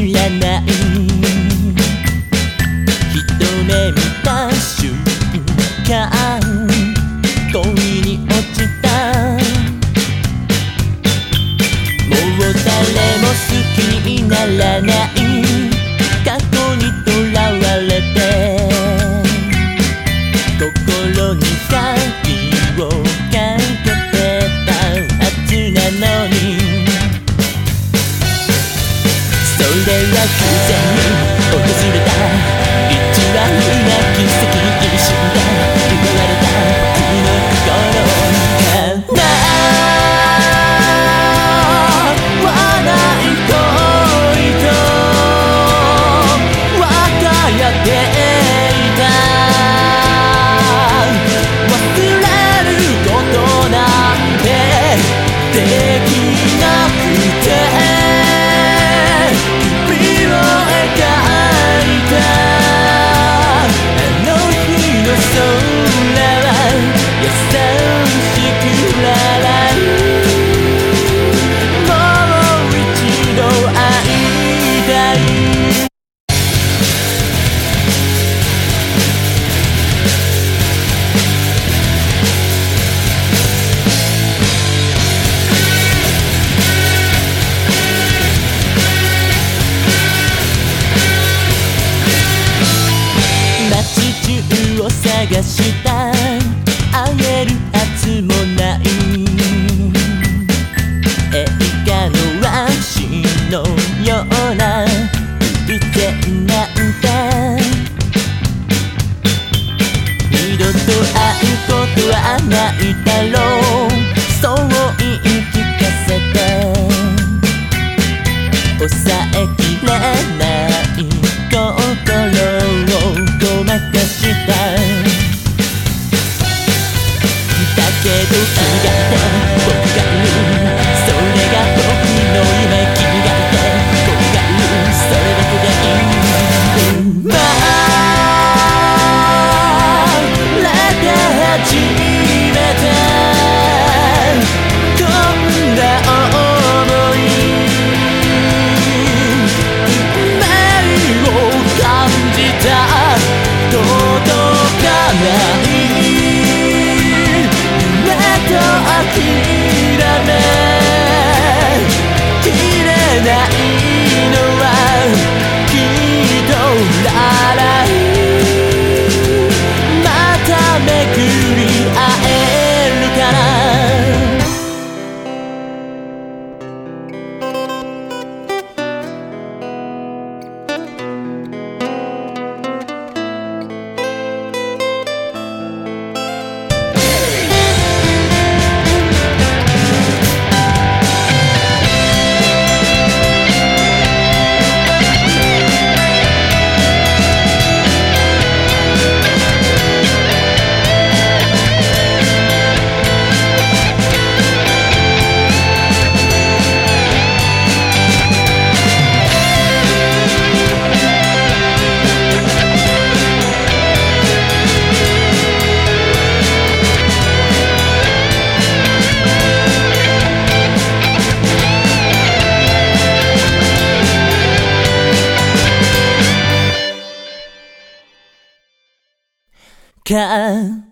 知らない。一目見た瞬間恋に落ちた。もう誰も好きにならない。過去にと奇がした。会える圧もない。映画のワンシーンのような偶然なんて二度と会うことはないだろう。看